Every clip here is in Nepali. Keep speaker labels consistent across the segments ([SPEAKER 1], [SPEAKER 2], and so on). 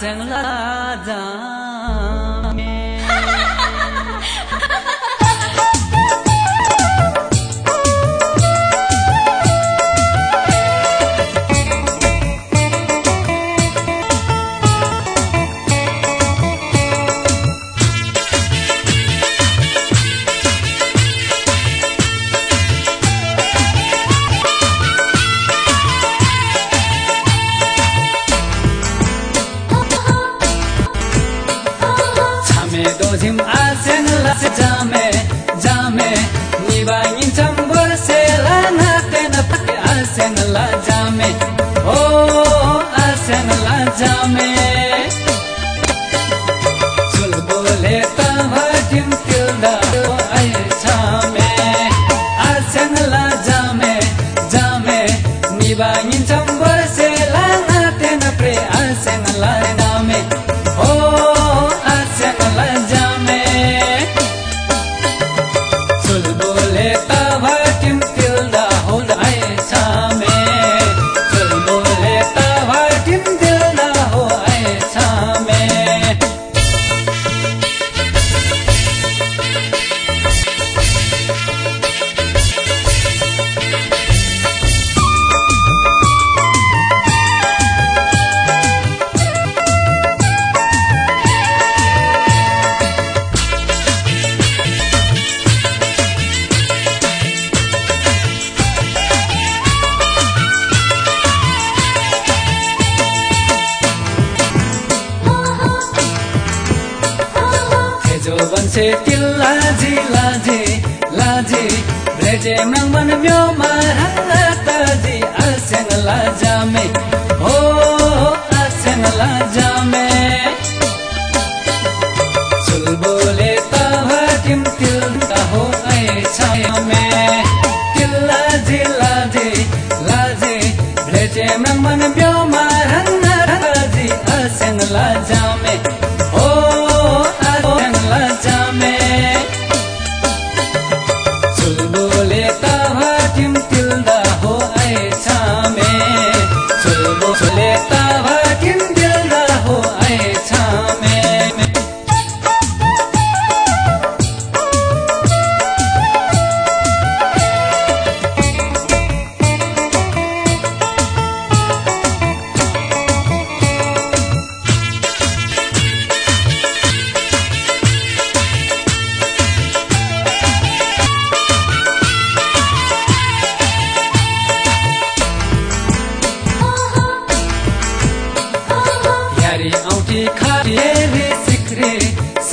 [SPEAKER 1] Sen la I'll send a lot of time. जो बन्छे तिल लाजी, लाजी, लाजी, ब्रेजे म्रङ बन म्यो मारा ताजे आसेन लाजा मे हो आसेन लाजा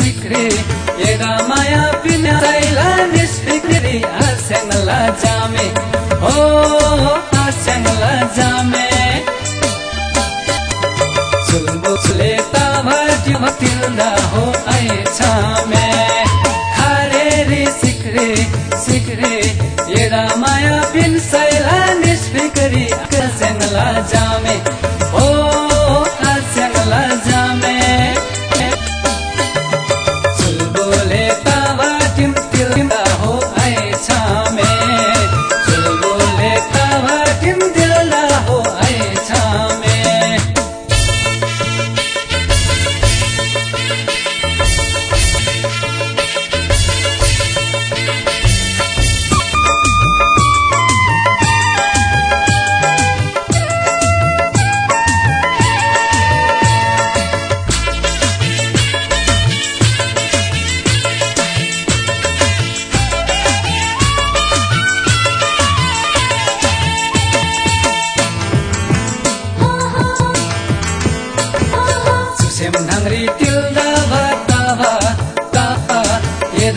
[SPEAKER 1] बिक्री एडा माया सैला निस्पिक्री आसेनला जामे ओ आसेनला जामे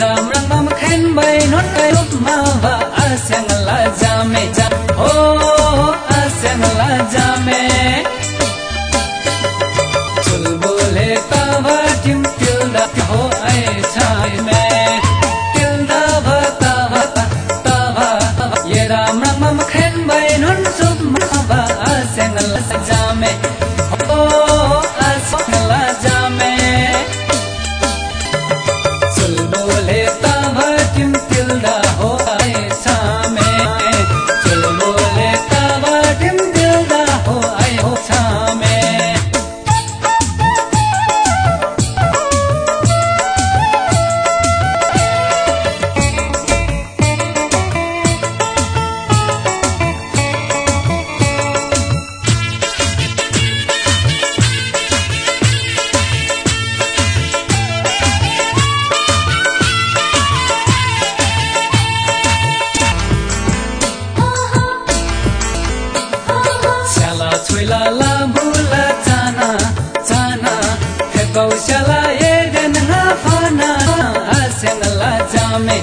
[SPEAKER 1] राम राम खाइन बहिनी आस्याङला जामे जा हो आस्याङला जामे बोले तावा टिम हो ऐ छाइमे राम राम खाइन आस्याङला जामे ना हसन ला जामे